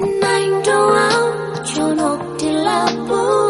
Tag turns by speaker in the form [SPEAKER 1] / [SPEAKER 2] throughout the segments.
[SPEAKER 1] Nành trong áo, cho nọc thì là bố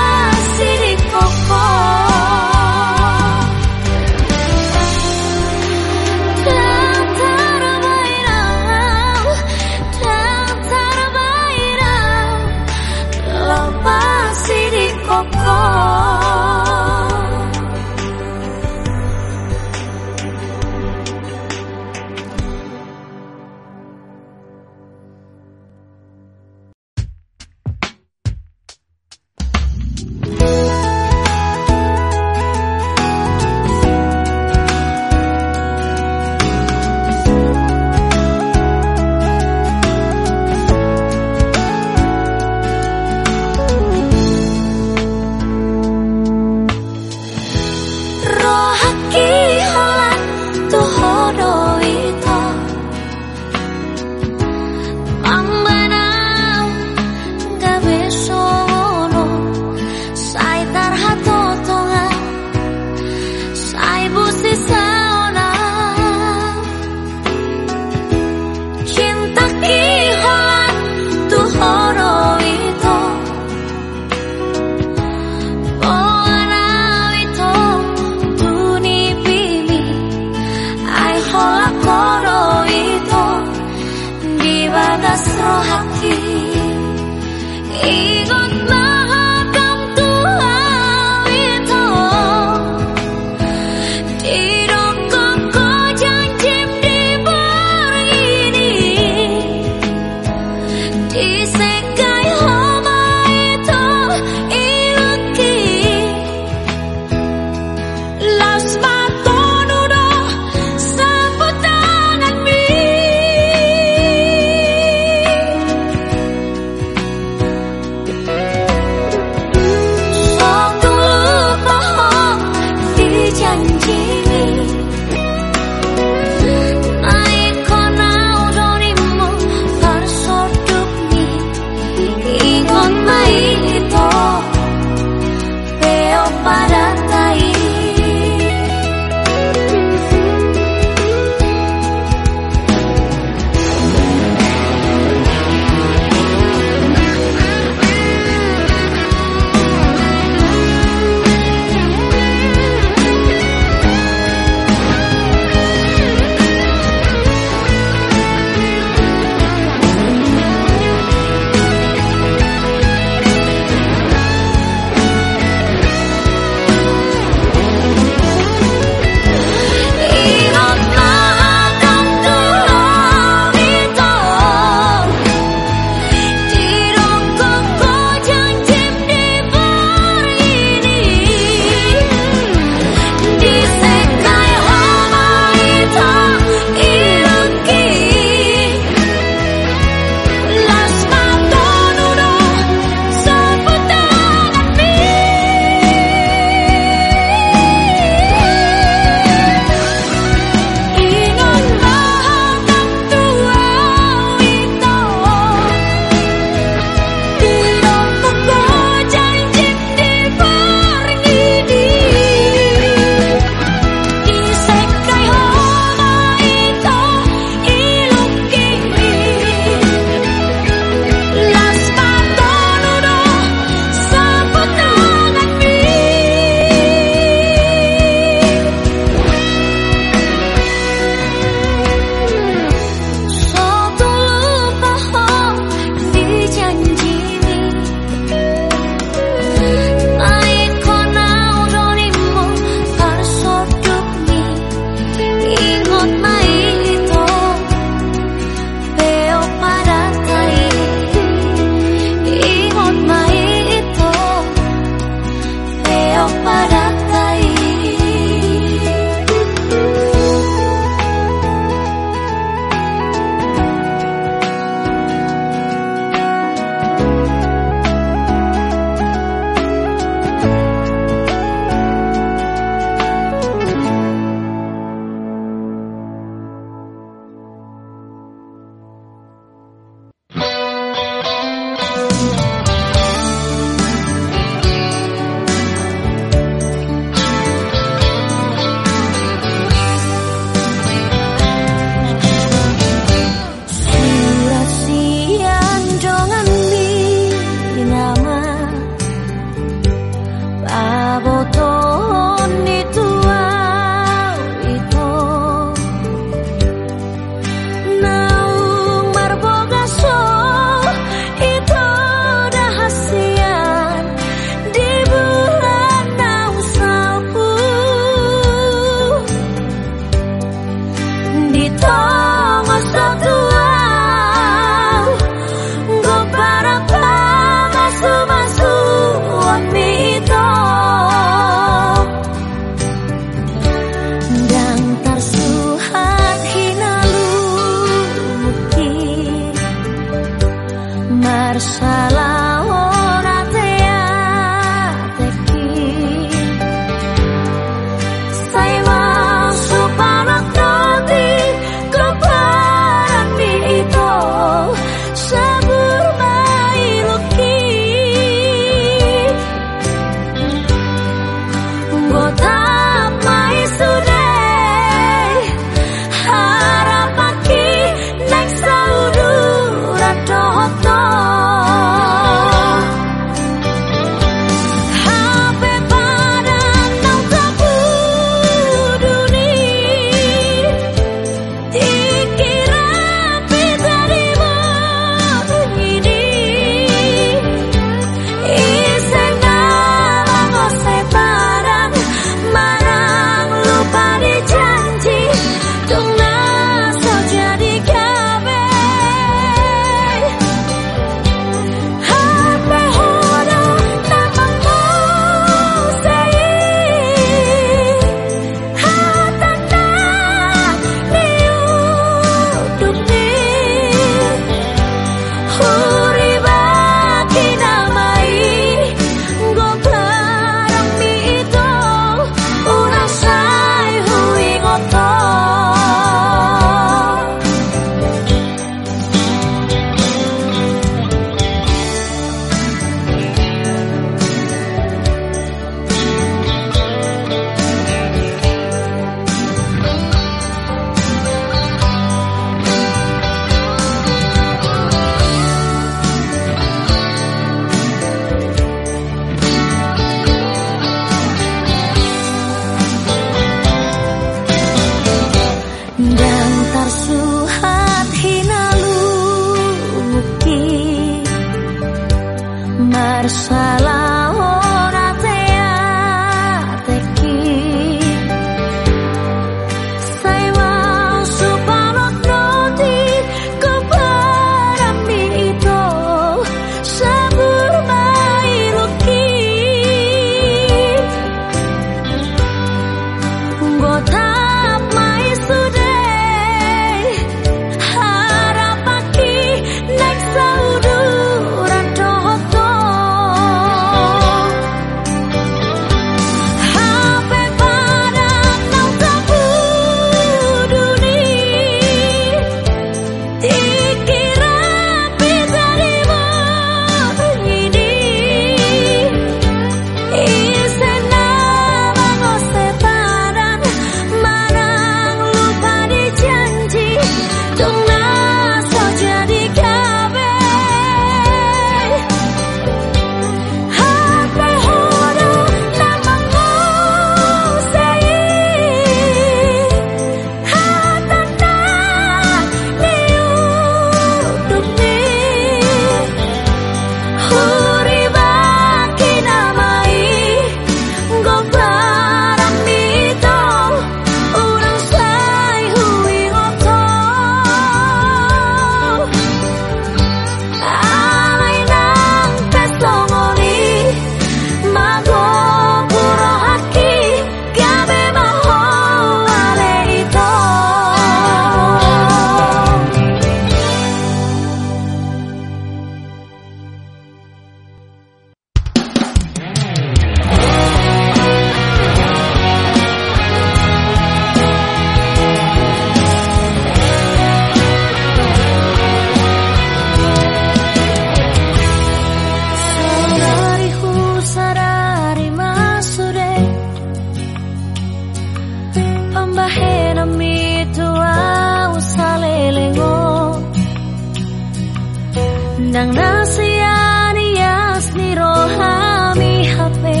[SPEAKER 1] Nang nasiyan iyas ni rohami hape.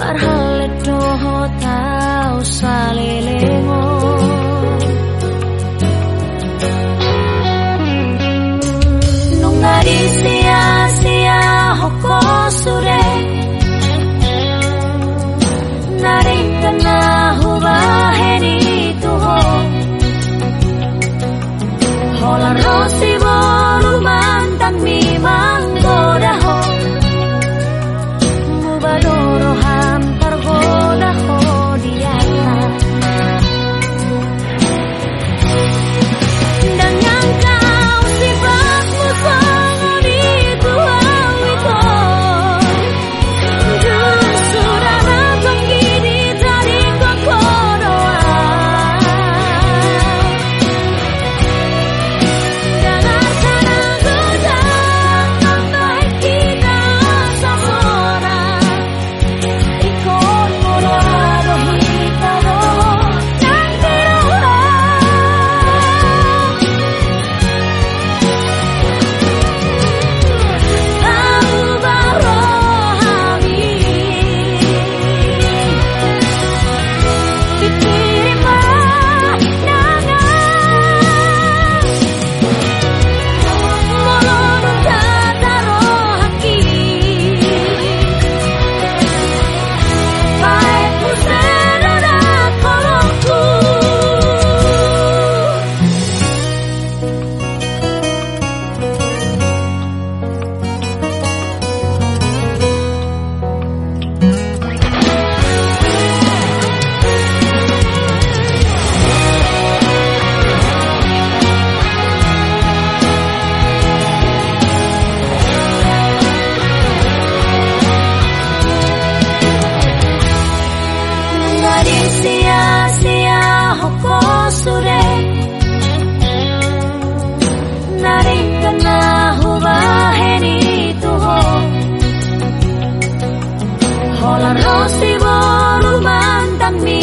[SPEAKER 1] Marhalet doho tau salilengo 迷茫。Ola rosi boru mantan mi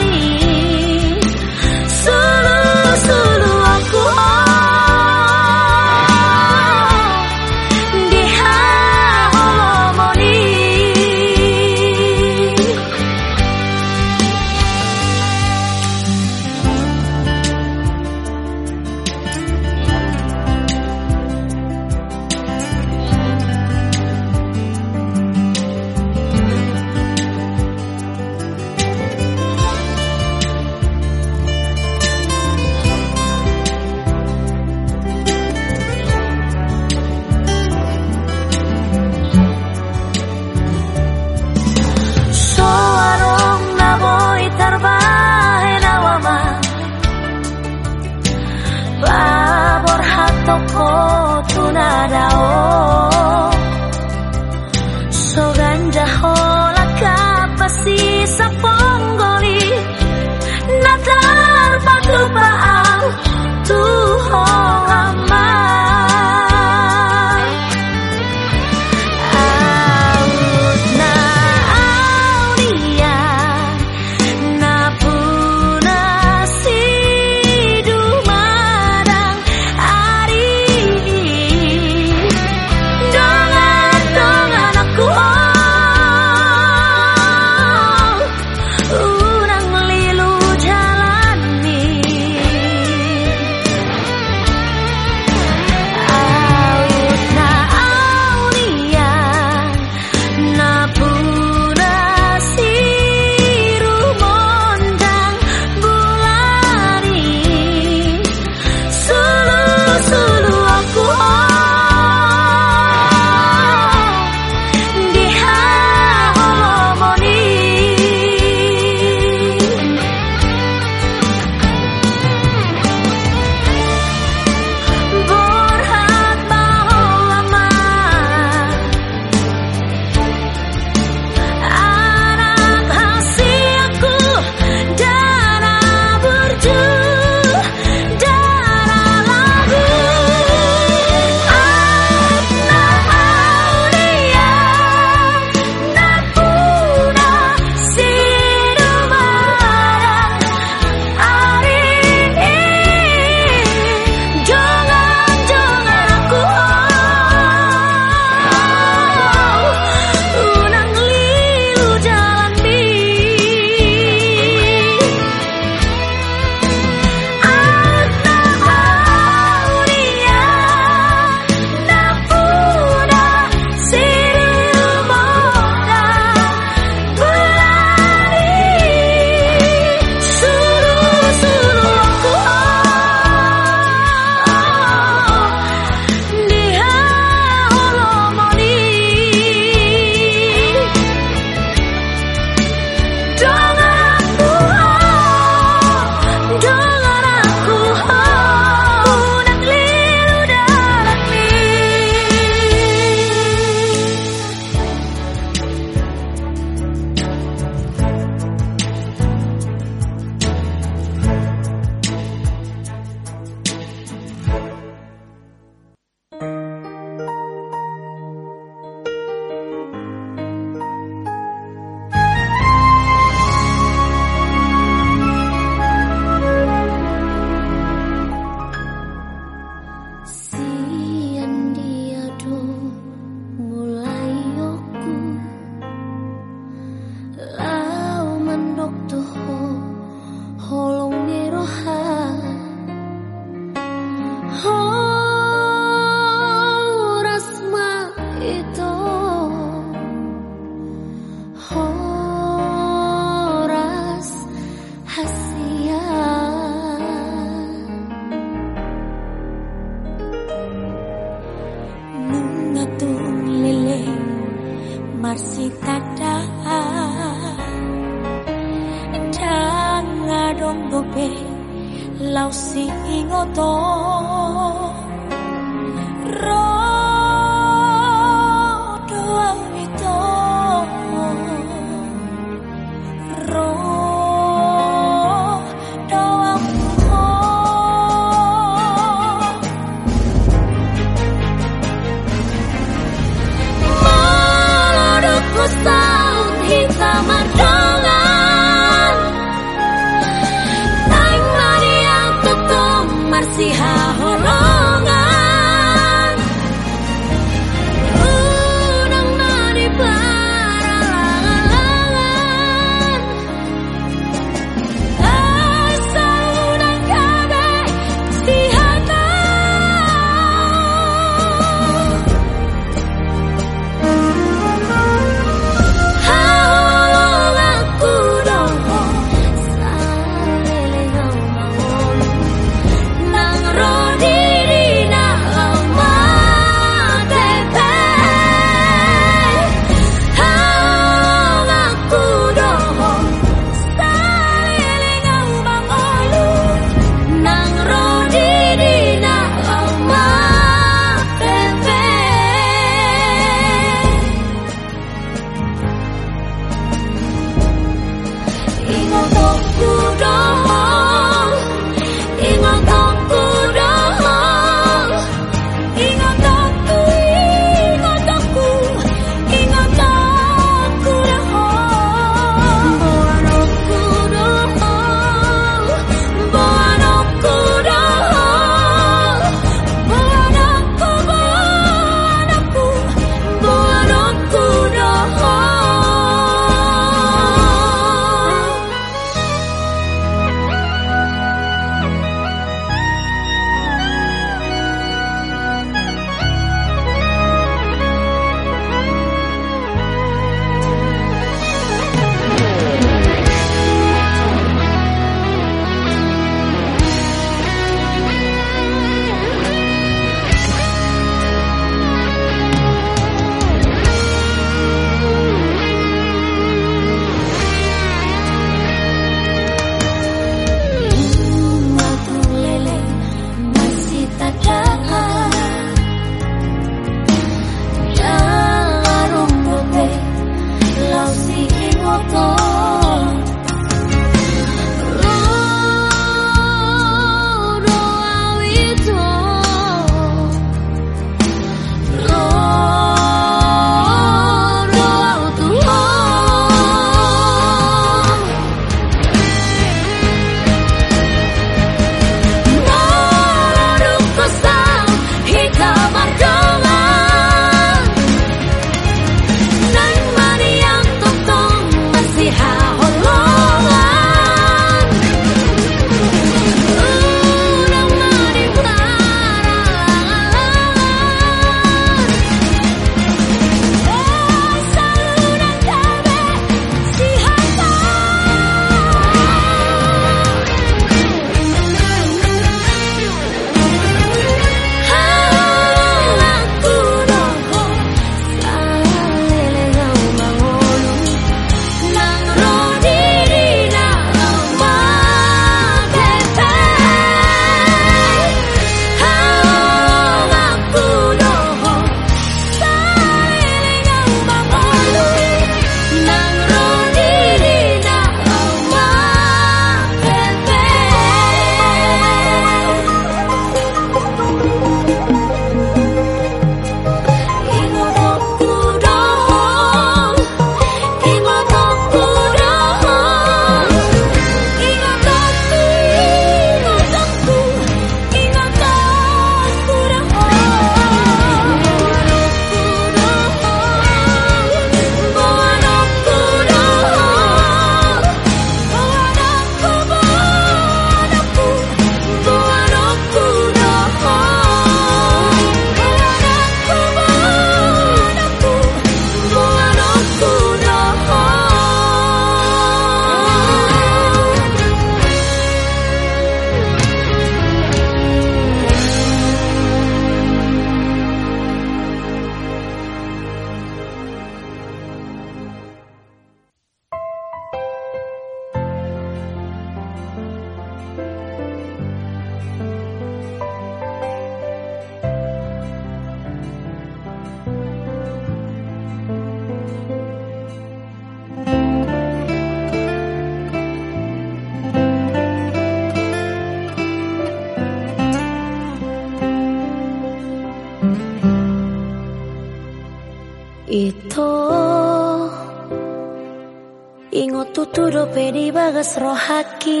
[SPEAKER 1] tuturo pedi bagas rohaki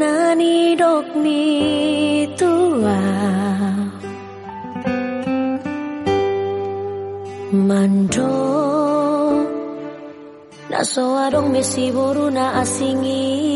[SPEAKER 1] Nani dok mi tua. Mando Naso adong mesi boru na asingi